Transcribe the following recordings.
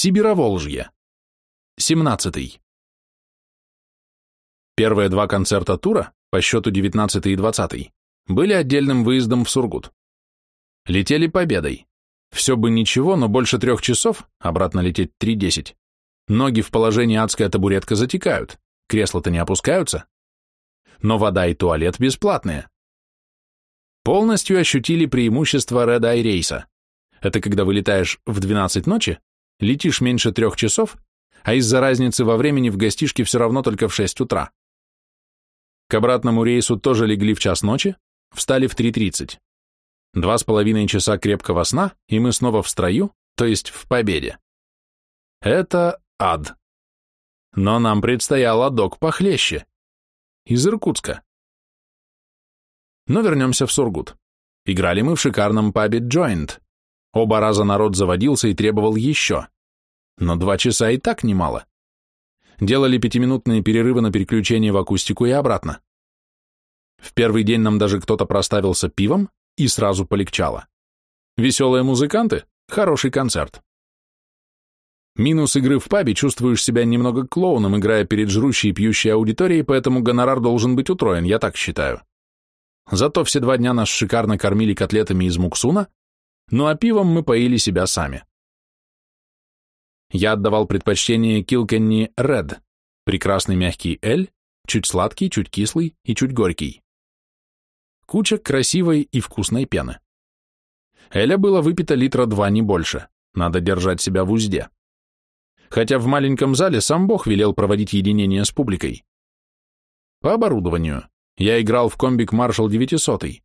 Сибироволжье. 17. Первые два концерта тура, по счету 19 и 20, были отдельным выездом в Сургут. Летели победой. Все бы ничего, но больше трех часов, обратно лететь 3.10, ноги в положении адская табуретка затекают, кресла-то не опускаются. Но вода и туалет бесплатные. Полностью ощутили преимущество Red Eye рейса. Это когда вылетаешь в 12 ночи, летишь меньше трех часов, а из-за разницы во времени в гостишке все равно только в 6 утра. К обратному рейсу тоже легли в час ночи, встали в 3.30. Два с половиной часа крепкого сна, и мы снова в строю, то есть в победе. Это ад. Но нам предстоял адок похлеще. Из Иркутска. Но вернемся в Сургут. Играли мы в шикарном пабе Joint. Оба раза народ заводился и требовал еще. Но два часа и так немало. Делали пятиминутные перерывы на переключение в акустику и обратно. В первый день нам даже кто-то проставился пивом, и сразу полегчало. Веселые музыканты — хороший концерт. Минус игры в пабе чувствуешь себя немного клоуном, играя перед жрущей и пьющей аудиторией, поэтому гонорар должен быть утроен, я так считаю. Зато все два дня нас шикарно кормили котлетами из муксуна, ну а пивом мы поили себя сами. Я отдавал предпочтение Килкенни Ред, прекрасный мягкий эль, чуть сладкий, чуть кислый и чуть горький. Куча красивой и вкусной пены. Эля было выпито литра два, не больше. Надо держать себя в узде. Хотя в маленьком зале сам Бог велел проводить единение с публикой. По оборудованию. Я играл в комбик Marshall 900.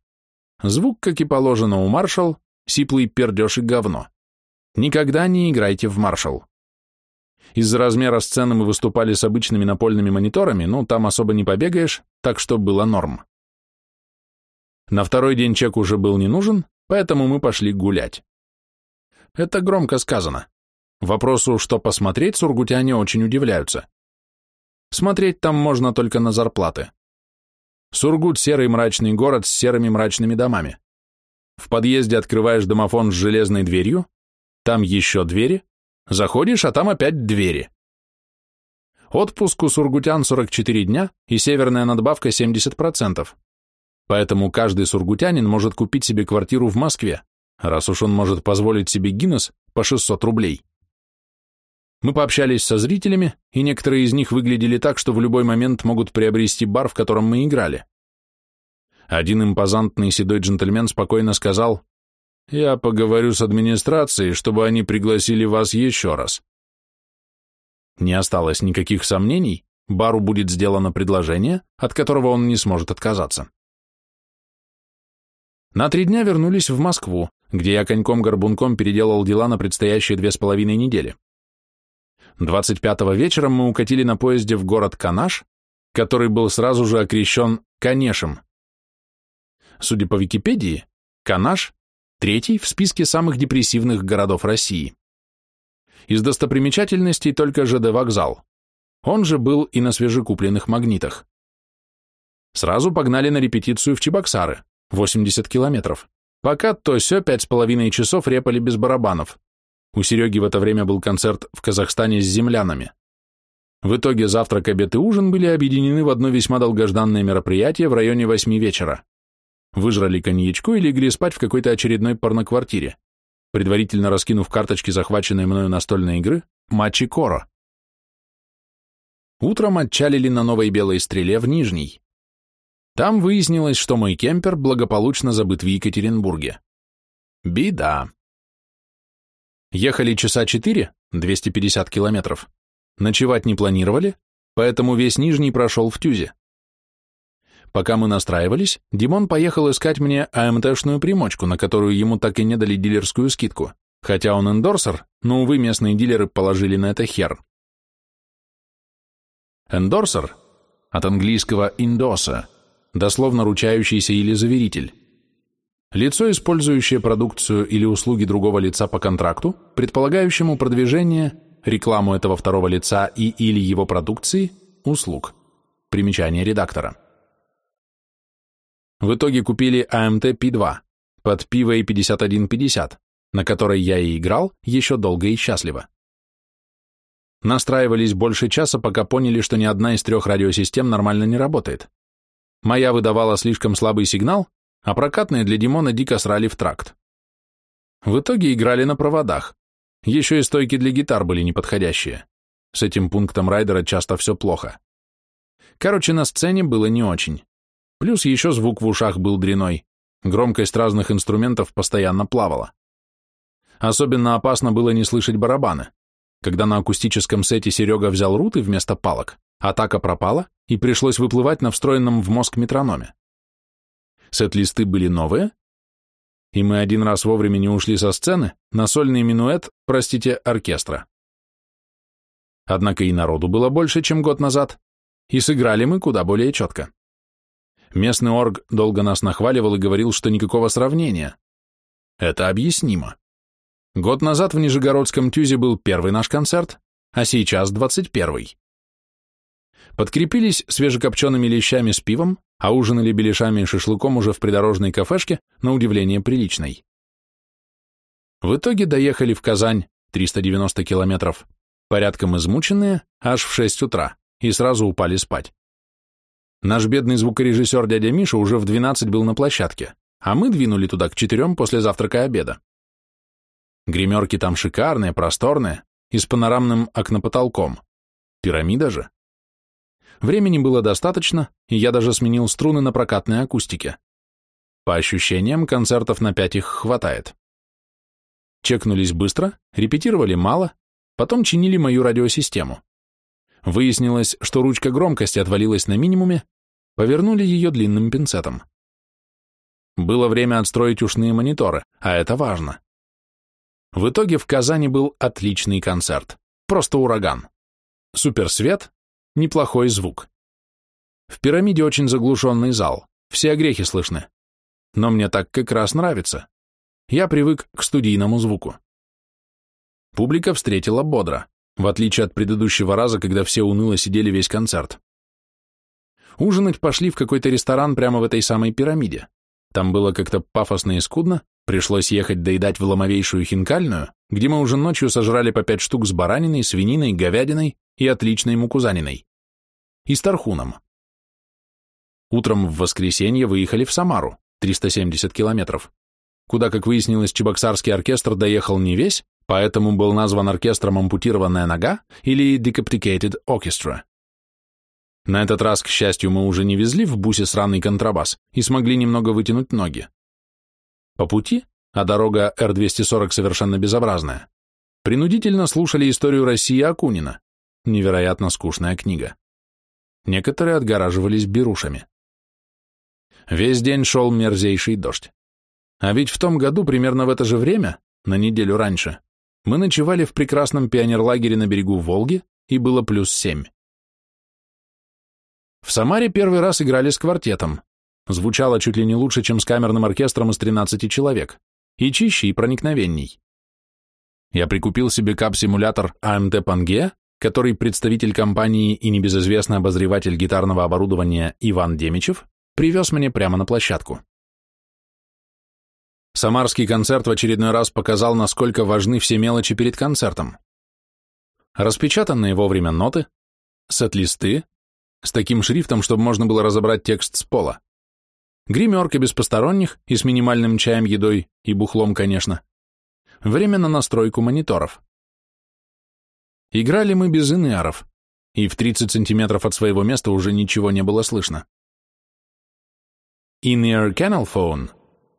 Звук, как и положено у Marshall, сиплый пердеж и говно. Никогда не играйте в Marshall. Из-за размера сцены мы выступали с обычными напольными мониторами, ну, там особо не побегаешь, так что было норм. На второй день чек уже был не нужен, поэтому мы пошли гулять. Это громко сказано. Вопросу, что посмотреть, сургутяне очень удивляются. Смотреть там можно только на зарплаты. Сургут – серый мрачный город с серыми мрачными домами. В подъезде открываешь домофон с железной дверью, там еще двери, заходишь, а там опять двери. Отпуск у сургутян 44 дня и северная надбавка 70%. Поэтому каждый сургутянин может купить себе квартиру в Москве, раз уж он может позволить себе Гиннес по 600 рублей. Мы пообщались со зрителями, и некоторые из них выглядели так, что в любой момент могут приобрести бар, в котором мы играли. Один импозантный седой джентльмен спокойно сказал, «Я поговорю с администрацией, чтобы они пригласили вас еще раз». Не осталось никаких сомнений, бару будет сделано предложение, от которого он не сможет отказаться. На три дня вернулись в Москву, где я коньком-горбунком переделал дела на предстоящие две с половиной недели. 25-го вечером мы укатили на поезде в город Канаш, который был сразу же окрещен Канешем. Судя по Википедии, Канаш – третий в списке самых депрессивных городов России. Из достопримечательностей только ЖД вокзал. Он же был и на свежекупленных магнитах. Сразу погнали на репетицию в Чебоксары, 80 километров. Пока то все пять с половиной часов репали без барабанов. У Сереги в это время был концерт в Казахстане с землянами. В итоге завтрак, обед и ужин были объединены в одно весьма долгожданное мероприятие в районе восьми вечера. Выжрали коньячку и легли спать в какой-то очередной порноквартире, предварительно раскинув карточки захваченной мною настольной игры матчи Коро. Утром отчалили на новой белой стреле в Нижний. Там выяснилось, что мой кемпер благополучно забыт в Екатеринбурге. Беда. Ехали часа четыре, 250 километров. Ночевать не планировали, поэтому весь Нижний прошел в Тюзе. Пока мы настраивались, Димон поехал искать мне АМТшную примочку, на которую ему так и не дали дилерскую скидку, хотя он эндорсер, но, увы, местные дилеры положили на это хер. Эндорсер от английского «индоса», дословно ручающийся или заверитель. Лицо, использующее продукцию или услуги другого лица по контракту, предполагающему продвижение, рекламу этого второго лица и или его продукции, услуг. Примечание редактора. В итоге купили AMT P2 под пиво и 5150, на которой я и играл еще долго и счастливо. Настраивались больше часа, пока поняли, что ни одна из трех радиосистем нормально не работает. Моя выдавала слишком слабый сигнал, а прокатные для Димона дико срали в тракт. В итоге играли на проводах. Еще и стойки для гитар были неподходящие. С этим пунктом райдера часто все плохо. Короче, на сцене было не очень. Плюс еще звук в ушах был дряной. Громкость разных инструментов постоянно плавала. Особенно опасно было не слышать барабаны. Когда на акустическом сете Серега взял руты вместо палок, атака пропала, и пришлось выплывать на встроенном в мозг метрономе. Сет-листы были новые, и мы один раз вовремя не ушли со сцены на сольный минуэт, простите, оркестра. Однако и народу было больше, чем год назад, и сыграли мы куда более четко. Местный орг долго нас нахваливал и говорил, что никакого сравнения. Это объяснимо. Год назад в Нижегородском Тюзе был первый наш концерт, а сейчас двадцать первый. Подкрепились свежекопчеными лещами с пивом, а ужинали беляшами и шашлыком уже в придорожной кафешке, на удивление приличной. В итоге доехали в Казань, 390 километров, порядком измученные, аж в 6 утра, и сразу упали спать. Наш бедный звукорежиссер дядя Миша уже в 12 был на площадке, а мы двинули туда к четырем после завтрака и обеда. Гримерки там шикарные, просторные и с панорамным окнопотолком. Пирамида же. Времени было достаточно, и я даже сменил струны на прокатной акустике. По ощущениям, концертов на пять их хватает. Чекнулись быстро, репетировали мало, потом чинили мою радиосистему. Выяснилось, что ручка громкости отвалилась на минимуме, повернули ее длинным пинцетом. Было время отстроить ушные мониторы, а это важно. В итоге в Казани был отличный концерт. Просто ураган. Суперсвет, неплохой звук. В пирамиде очень заглушенный зал, все огрехи слышны. Но мне так как раз нравится. Я привык к студийному звуку. Публика встретила бодро, в отличие от предыдущего раза, когда все уныло сидели весь концерт. Ужинать пошли в какой-то ресторан прямо в этой самой пирамиде. Там было как-то пафосно и скудно, Пришлось ехать доедать в ломовейшую хинкальную, где мы уже ночью сожрали по пять штук с бараниной, свининой, говядиной и отличной мукузаниной. И с тархуном. Утром в воскресенье выехали в Самару, 370 километров, куда, как выяснилось, Чебоксарский оркестр доехал не весь, поэтому был назван оркестром «Ампутированная нога» или «Decapitated Orchestra». На этот раз, к счастью, мы уже не везли в бусе сраный контрабас и смогли немного вытянуть ноги. По пути, а дорога Р-240 совершенно безобразная, принудительно слушали историю России Акунина, невероятно скучная книга. Некоторые отгораживались берушами. Весь день шел мерзейший дождь. А ведь в том году, примерно в это же время, на неделю раньше, мы ночевали в прекрасном пионерлагере на берегу Волги, и было плюс семь. В Самаре первый раз играли с квартетом, Звучало чуть ли не лучше, чем с камерным оркестром из 13 человек. И чище, и проникновенней. Я прикупил себе кап-симулятор AMD Pangea, который представитель компании и небезызвестный обозреватель гитарного оборудования Иван Демичев привез мне прямо на площадку. Самарский концерт в очередной раз показал, насколько важны все мелочи перед концертом. Распечатанные вовремя ноты, сет-листы, с таким шрифтом, чтобы можно было разобрать текст с пола, Гримерка без посторонних и с минимальным чаем, едой и бухлом, конечно. Время на настройку мониторов. Играли мы без инеаров, и в 30 сантиметров от своего места уже ничего не было слышно. In-ear canal phone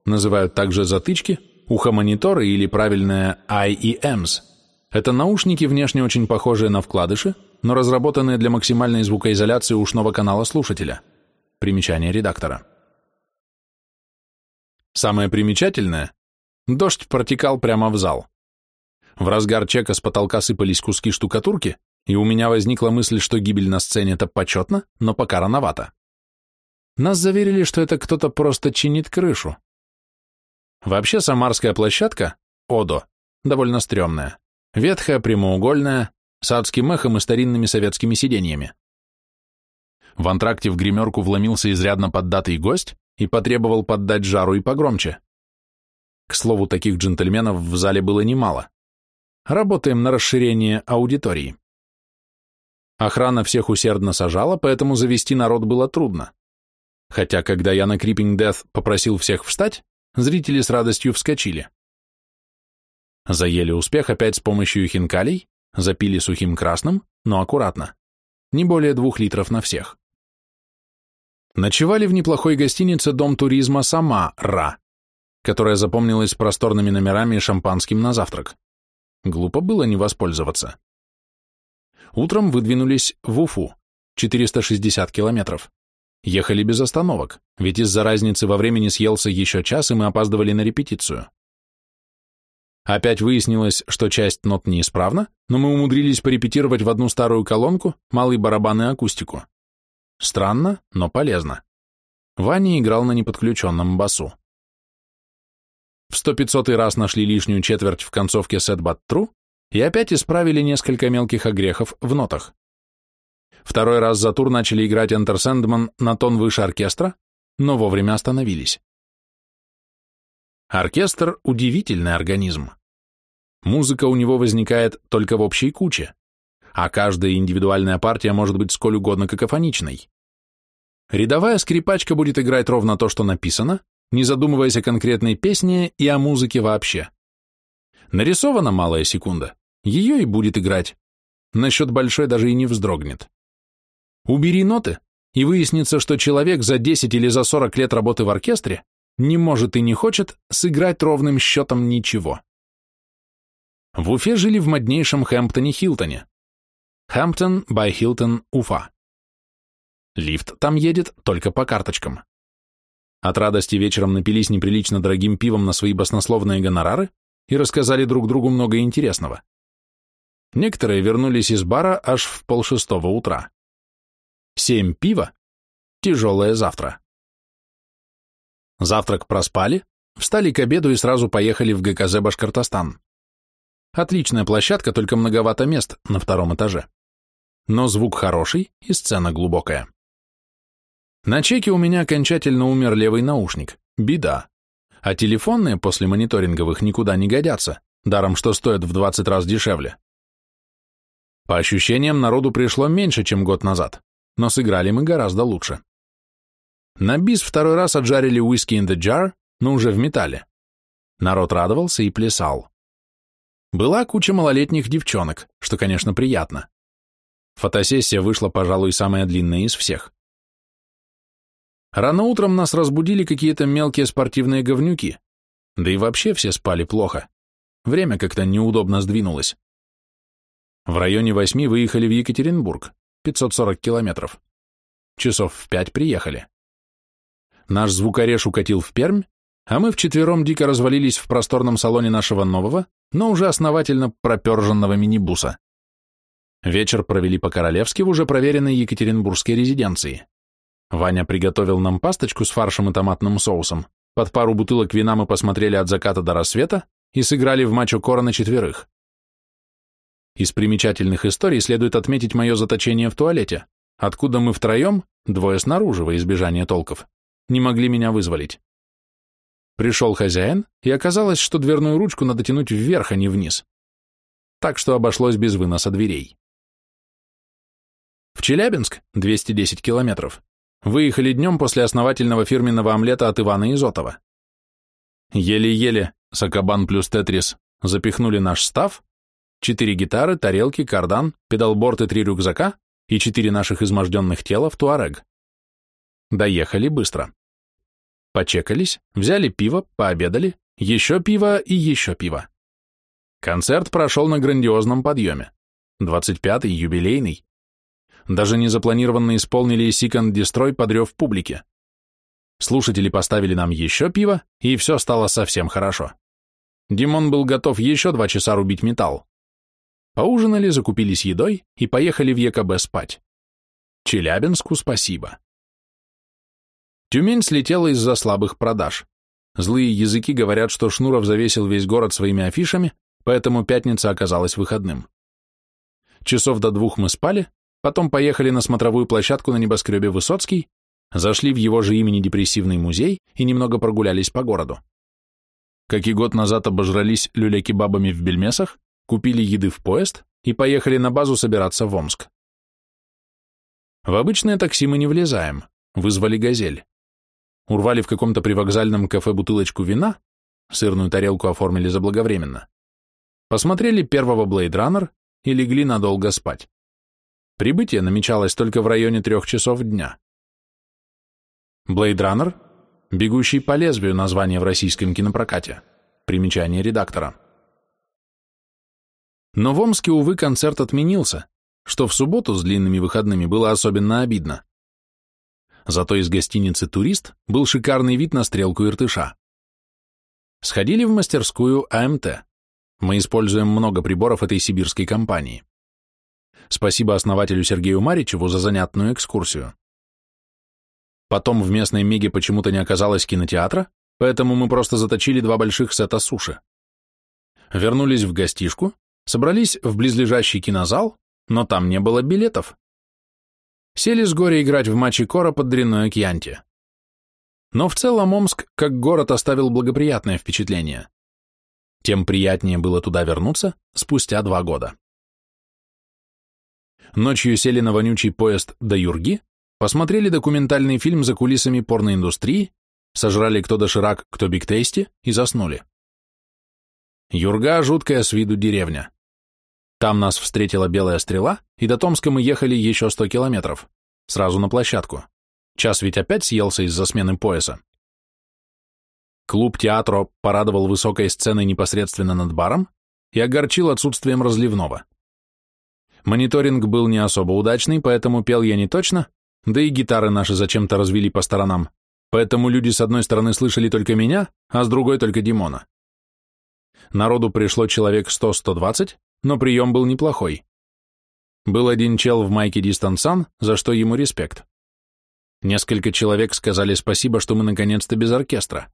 называют также затычки, ухомониторы или правильное IEMs. Это наушники, внешне очень похожие на вкладыши, но разработанные для максимальной звукоизоляции ушного канала слушателя. Примечание редактора. Самое примечательное – дождь протекал прямо в зал. В разгар чека с потолка сыпались куски штукатурки, и у меня возникла мысль, что гибель на сцене – это почетно, но пока рановато. Нас заверили, что это кто-то просто чинит крышу. Вообще самарская площадка, ОДО, довольно стрёмная. Ветхая, прямоугольная, с адским эхом и старинными советскими сиденьями. В антракте в гримерку вломился изрядно поддатый гость, и потребовал поддать жару и погромче. К слову, таких джентльменов в зале было немало. Работаем на расширение аудитории. Охрана всех усердно сажала, поэтому завести народ было трудно. Хотя, когда я на Creeping Death попросил всех встать, зрители с радостью вскочили. Заели успех опять с помощью хинкалей, запили сухим красным, но аккуратно. Не более двух литров на всех. Ночевали в неплохой гостинице дом туризма «Сама Ра», которая запомнилась просторными номерами и шампанским на завтрак. Глупо было не воспользоваться. Утром выдвинулись в Уфу, 460 километров. Ехали без остановок, ведь из-за разницы во времени съелся еще час, и мы опаздывали на репетицию. Опять выяснилось, что часть нот неисправна, но мы умудрились порепетировать в одну старую колонку, малый барабан и акустику. Странно, но полезно. Ваня играл на неподключенном басу. В сто пятьсотый раз нашли лишнюю четверть в концовке Set But True и опять исправили несколько мелких огрехов в нотах. Второй раз за тур начали играть Enter Sandman на тон выше оркестра, но вовремя остановились. Оркестр – удивительный организм. Музыка у него возникает только в общей куче, а каждая индивидуальная партия может быть сколь угодно какофоничной. Рядовая скрипачка будет играть ровно то, что написано, не задумываясь о конкретной песне и о музыке вообще. Нарисована малая секунда, ее и будет играть. Насчет большой даже и не вздрогнет. Убери ноты, и выяснится, что человек за 10 или за 40 лет работы в оркестре не может и не хочет сыграть ровным счетом ничего. В Уфе жили в моднейшем Хэмптоне-Хилтоне. Хэмптон by Хилтон, Уфа. Лифт там едет только по карточкам. От радости вечером напились неприлично дорогим пивом на свои баснословные гонорары и рассказали друг другу много интересного. Некоторые вернулись из бара аж в полшестого утра. Семь пива – тяжелое завтра. Завтрак проспали, встали к обеду и сразу поехали в ГКЗ Башкортостан. Отличная площадка, только многовато мест на втором этаже. Но звук хороший и сцена глубокая. На чеке у меня окончательно умер левый наушник. Беда. А телефонные после мониторинговых никуда не годятся, даром что стоят в 20 раз дешевле. По ощущениям, народу пришло меньше, чем год назад, но сыграли мы гораздо лучше. На бис второй раз отжарили whisky in the jar, но уже в металле. Народ радовался и плясал. Была куча малолетних девчонок, что, конечно, приятно. Фотосессия вышла, пожалуй, самая длинная из всех. Рано утром нас разбудили какие-то мелкие спортивные говнюки. Да и вообще все спали плохо. Время как-то неудобно сдвинулось. В районе восьми выехали в Екатеринбург, 540 километров. Часов в пять приехали. Наш звукореж укатил в Пермь, а мы вчетвером дико развалились в просторном салоне нашего нового, но уже основательно проперженного минибуса. Вечер провели по-королевски в уже проверенной екатеринбургской резиденции. Ваня приготовил нам пасточку с фаршем и томатным соусом. Под пару бутылок вина мы посмотрели от заката до рассвета и сыграли в мачо кора на четверых. Из примечательных историй следует отметить мое заточение в туалете, откуда мы втроем, двое снаружи во избежание толков, не могли меня вызволить. Пришел хозяин, и оказалось, что дверную ручку надо тянуть вверх, а не вниз. Так что обошлось без выноса дверей. В Челябинск, 210 километров, Выехали днем после основательного фирменного омлета от Ивана Изотова. Еле-еле, Сакабан плюс Тетрис, запихнули наш став, четыре гитары, тарелки, кардан, педалборд и три рюкзака и четыре наших изможденных тела в Туарег. Доехали быстро. Почекались, взяли пиво, пообедали, еще пиво и еще пиво. Концерт прошел на грандиозном подъеме. 25-й, юбилейный. Даже незапланированно исполнили and Destroy подрев публике. Слушатели поставили нам еще пиво, и все стало совсем хорошо. Димон был готов еще два часа рубить металл. Поужинали, закупились едой и поехали в ЕКБ спать. Челябинску спасибо. Тюмень слетела из-за слабых продаж. Злые языки говорят, что Шнуров завесил весь город своими афишами, поэтому пятница оказалась выходным. Часов до двух мы спали, Потом поехали на смотровую площадку на небоскребе Высоцкий, зашли в его же имени депрессивный музей и немного прогулялись по городу. Как и год назад обожрались люля-кебабами в бельмесах, купили еды в поезд и поехали на базу собираться в Омск. В обычное такси мы не влезаем, вызвали «Газель». Урвали в каком-то привокзальном кафе бутылочку вина, сырную тарелку оформили заблаговременно, посмотрели первого «Блейд Раннер» и легли надолго спать. Прибытие намечалось только в районе трех часов дня. «Блейд Раннер» — «Бегущий по лезвию» название в российском кинопрокате. Примечание редактора. Но в Омске, увы, концерт отменился, что в субботу с длинными выходными было особенно обидно. Зато из гостиницы «Турист» был шикарный вид на стрелку Иртыша. Сходили в мастерскую АМТ. Мы используем много приборов этой сибирской компании. Спасибо основателю Сергею Маричеву за занятную экскурсию. Потом в местной Меге почему-то не оказалось кинотеатра, поэтому мы просто заточили два больших сета суши. Вернулись в гостишку, собрались в близлежащий кинозал, но там не было билетов. Сели с горя играть в матче Кора под дрянное Кьянти. Но в целом Омск как город оставил благоприятное впечатление. Тем приятнее было туда вернуться спустя два года. Ночью сели на вонючий поезд до Юрги, посмотрели документальный фильм за кулисами порноиндустрии, сожрали кто доширак, кто биг тейсти и заснули. Юрга – жуткая с виду деревня. Там нас встретила белая стрела, и до Томска мы ехали еще 100 километров, сразу на площадку. Час ведь опять съелся из-за смены пояса. Клуб театра порадовал высокой сценой непосредственно над баром и огорчил отсутствием разливного. Мониторинг был не особо удачный, поэтому пел я не точно, да и гитары наши зачем-то развели по сторонам, поэтому люди с одной стороны слышали только меня, а с другой только Димона. Народу пришло человек 100-120, но прием был неплохой. Был один чел в майке Дистансан, за что ему респект. Несколько человек сказали спасибо, что мы наконец-то без оркестра.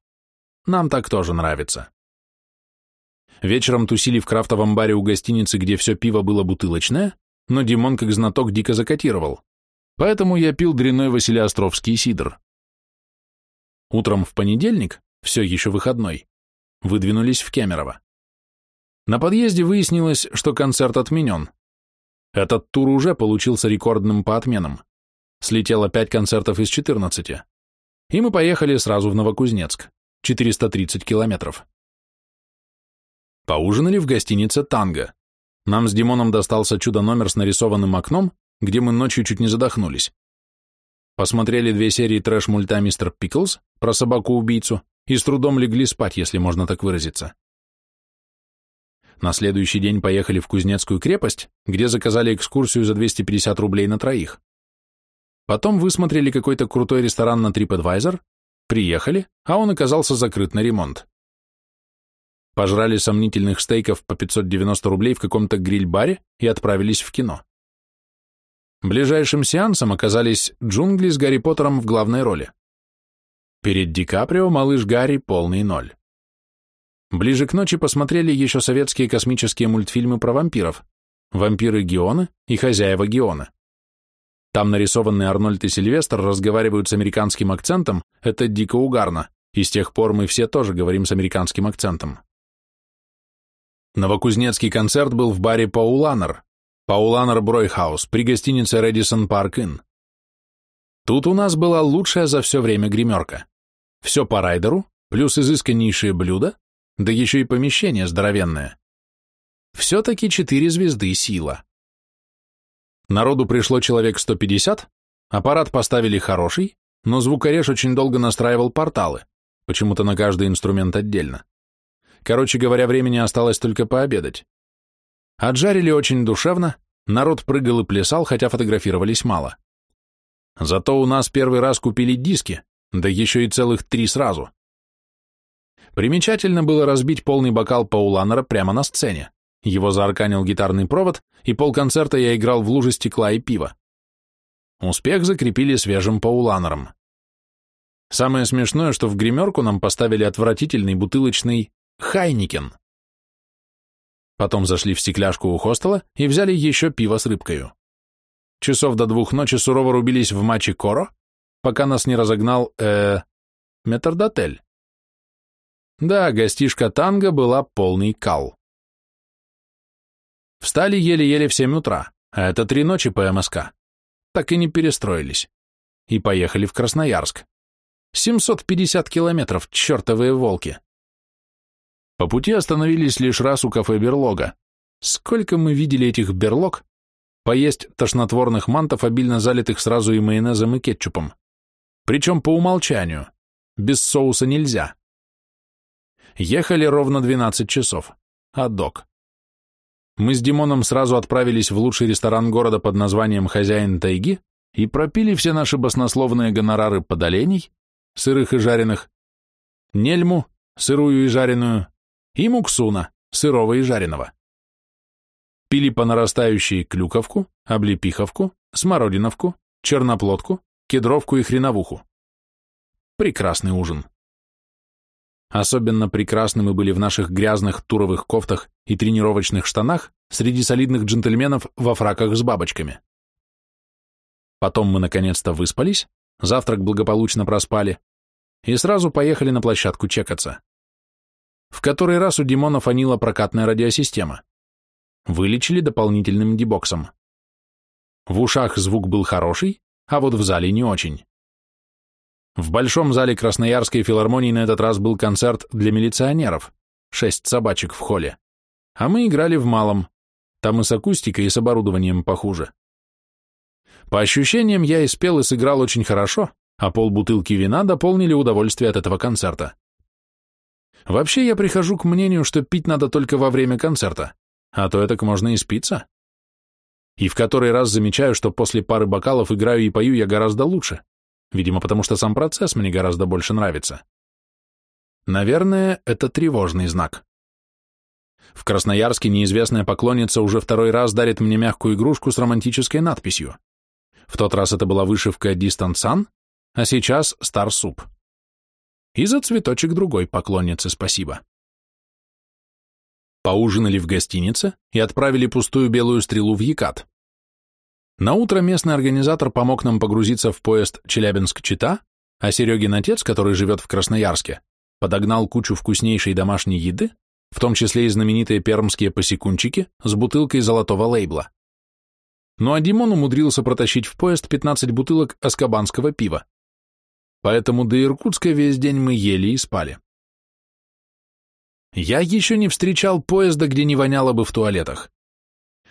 Нам так тоже нравится. Вечером тусили в крафтовом баре у гостиницы, где все пиво было бутылочное, но Димон как знаток дико закатировал. Поэтому я пил дряной Василиостровский сидр. Утром в понедельник, все еще выходной, выдвинулись в Кемерово. На подъезде выяснилось, что концерт отменен. Этот тур уже получился рекордным по отменам. Слетело 5 концертов из 14. И мы поехали сразу в Новокузнецк, 430 километров. Поужинали в гостинице «Танго». Нам с Димоном достался чудо-номер с нарисованным окном, где мы ночью чуть не задохнулись. Посмотрели две серии трэш-мульта «Мистер Пиклз» про собаку-убийцу и с трудом легли спать, если можно так выразиться. На следующий день поехали в Кузнецкую крепость, где заказали экскурсию за 250 рублей на троих. Потом высмотрели какой-то крутой ресторан на TripAdvisor, приехали, а он оказался закрыт на ремонт. Пожрали сомнительных стейков по 590 рублей в каком-то гриль-баре и отправились в кино. Ближайшим сеансом оказались джунгли с Гарри Поттером в главной роли. Перед Ди Каприо малыш Гарри полный ноль. Ближе к ночи посмотрели еще советские космические мультфильмы про вампиров «Вампиры Геона» и «Хозяева Геона». Там нарисованные Арнольд и Сильвестр разговаривают с американским акцентом, это дико угарно, и с тех пор мы все тоже говорим с американским акцентом. Новокузнецкий концерт был в баре Пауланер, Пауланер Браухаус при гостинице Рэдиссон Парк Инн. Тут у нас была лучшая за все время гримерка. Все по райдеру, плюс изысканнейшие блюда, да еще и помещение здоровенное. Все-таки четыре звезды сила. Народу пришло человек 150, аппарат поставили хороший, но звукореж очень долго настраивал порталы, почему-то на каждый инструмент отдельно. Короче говоря, времени осталось только пообедать. Отжарили очень душевно, народ прыгал и плясал, хотя фотографировались мало. Зато у нас первый раз купили диски, да еще и целых три сразу. Примечательно было разбить полный бокал Пауланера прямо на сцене. Его заарканил гитарный провод, и полконцерта я играл в луже стекла и пива. Успех закрепили свежим Пауланером. Самое смешное, что в гримерку нам поставили отвратительный бутылочный Хайникен. Потом зашли в стекляшку у хостела и взяли еще пиво с рыбкою. Часов до двух ночи сурово рубились в матче Коро, пока нас не разогнал, э, метрдотель. Да, гостишка танго была полный кал. Встали еле-еле в семь утра, а это три ночи по МСК. так и не перестроились. И поехали в Красноярск. 750 километров, чертовые волки. По пути остановились лишь раз у кафе «Берлога». Сколько мы видели этих берлог, поесть тошнотворных мантов, обильно залитых сразу и майонезом, и кетчупом. Причем по умолчанию. Без соуса нельзя. Ехали ровно 12 часов. Адок. Мы с Димоном сразу отправились в лучший ресторан города под названием «Хозяин тайги» и пропили все наши баснословные гонорары подолений, сырых и жареных, нельму, сырую и жареную, и муксуна, сырого и жареного. Пили по нарастающей клюковку, облепиховку, смородиновку, черноплодку, кедровку и хреновуху. Прекрасный ужин. Особенно прекрасны мы были в наших грязных туровых кофтах и тренировочных штанах среди солидных джентльменов во фраках с бабочками. Потом мы наконец-то выспались, завтрак благополучно проспали, и сразу поехали на площадку чекаться. В который раз у Димона фанила прокатная радиосистема. Вылечили дополнительным дебоксом. В ушах звук был хороший, а вот в зале не очень. В большом зале Красноярской филармонии на этот раз был концерт для милиционеров, шесть собачек в холле, а мы играли в малом, там и с акустикой, и с оборудованием похуже. По ощущениям, я и спел, и сыграл очень хорошо, а полбутылки вина дополнили удовольствие от этого концерта. Вообще, я прихожу к мнению, что пить надо только во время концерта а то это можно и спиться. И в который раз замечаю, что после пары бокалов играю и пою я гораздо лучше, видимо, потому что сам процесс мне гораздо больше нравится. Наверное, это тревожный знак. В Красноярске неизвестная поклонница уже второй раз дарит мне мягкую игрушку с романтической надписью. В тот раз это была вышивка Distant Sun, а сейчас Star Soup. И за цветочек другой поклоннице спасибо поужинали в гостинице и отправили пустую белую стрелу в Якат. На утро местный организатор помог нам погрузиться в поезд Челябинск-Чита, а Серегин отец, который живет в Красноярске, подогнал кучу вкуснейшей домашней еды, в том числе и знаменитые пермские посекунчики с бутылкой золотого лейбла. Ну а Димон умудрился протащить в поезд 15 бутылок аскабанского пива. Поэтому до Иркутска весь день мы ели и спали. Я еще не встречал поезда, где не воняло бы в туалетах.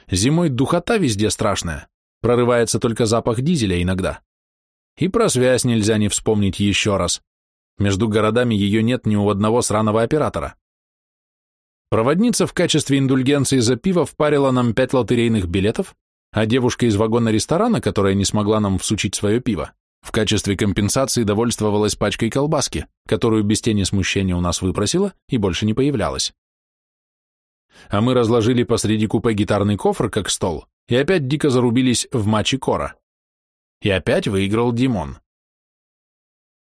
Зимой духота везде страшная, прорывается только запах дизеля иногда. И про связь нельзя не вспомнить еще раз. Между городами ее нет ни у одного сраного оператора. Проводница в качестве индульгенции за пиво впарила нам пять лотерейных билетов, а девушка из вагона ресторана, которая не смогла нам всучить свое пиво, в качестве компенсации довольствовалась пачкой колбаски, которую без тени смущения у нас выпросила и больше не появлялась. А мы разложили посреди купе гитарный кофр, как стол, и опять дико зарубились в матче Кора. И опять выиграл Димон.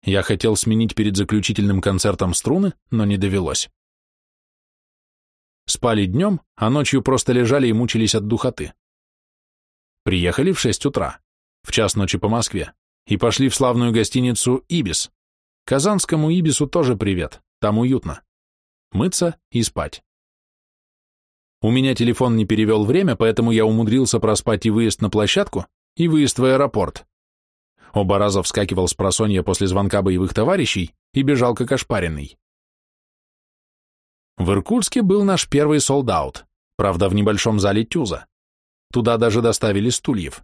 Я хотел сменить перед заключительным концертом струны, но не довелось. Спали днем, а ночью просто лежали и мучились от духоты. Приехали в шесть утра, в час ночи по Москве и пошли в славную гостиницу «Ибис». Казанскому «Ибису» тоже привет, там уютно. Мыться и спать. У меня телефон не перевел время, поэтому я умудрился проспать и выезд на площадку, и выезд в аэропорт. Оба раза вскакивал с просонья после звонка боевых товарищей и бежал как ошпаренный. В Иркутске был наш первый солдаут, правда, в небольшом зале Тюза. Туда даже доставили стульев.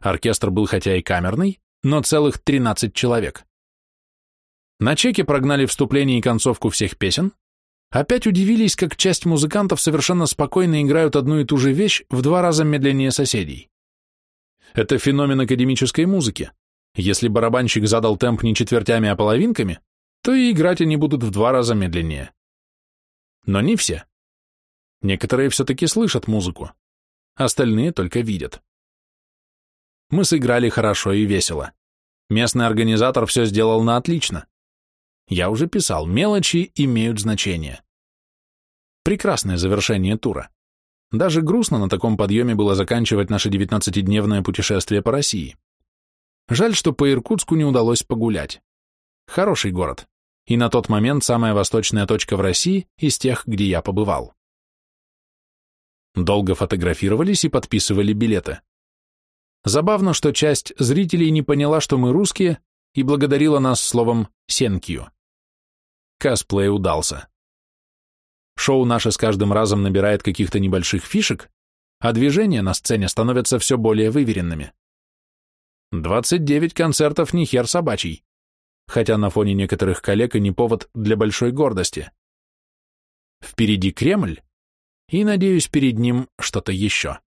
Оркестр был хотя и камерный, но целых 13 человек. На чеке прогнали вступление и концовку всех песен, опять удивились, как часть музыкантов совершенно спокойно играют одну и ту же вещь в два раза медленнее соседей. Это феномен академической музыки. Если барабанщик задал темп не четвертями, а половинками, то и играть они будут в два раза медленнее. Но не все. Некоторые все-таки слышат музыку, остальные только видят. Мы сыграли хорошо и весело. Местный организатор все сделал на отлично. Я уже писал, мелочи имеют значение. Прекрасное завершение тура. Даже грустно на таком подъеме было заканчивать наше 19-дневное путешествие по России. Жаль, что по Иркутску не удалось погулять. Хороший город. И на тот момент самая восточная точка в России из тех, где я побывал. Долго фотографировались и подписывали билеты. Забавно, что часть зрителей не поняла, что мы русские, и благодарила нас словом «сенкью». Косплей удался. Шоу наше с каждым разом набирает каких-то небольших фишек, а движения на сцене становятся все более выверенными. 29 концертов не хер собачий, хотя на фоне некоторых коллег и не повод для большой гордости. Впереди Кремль, и, надеюсь, перед ним что-то еще.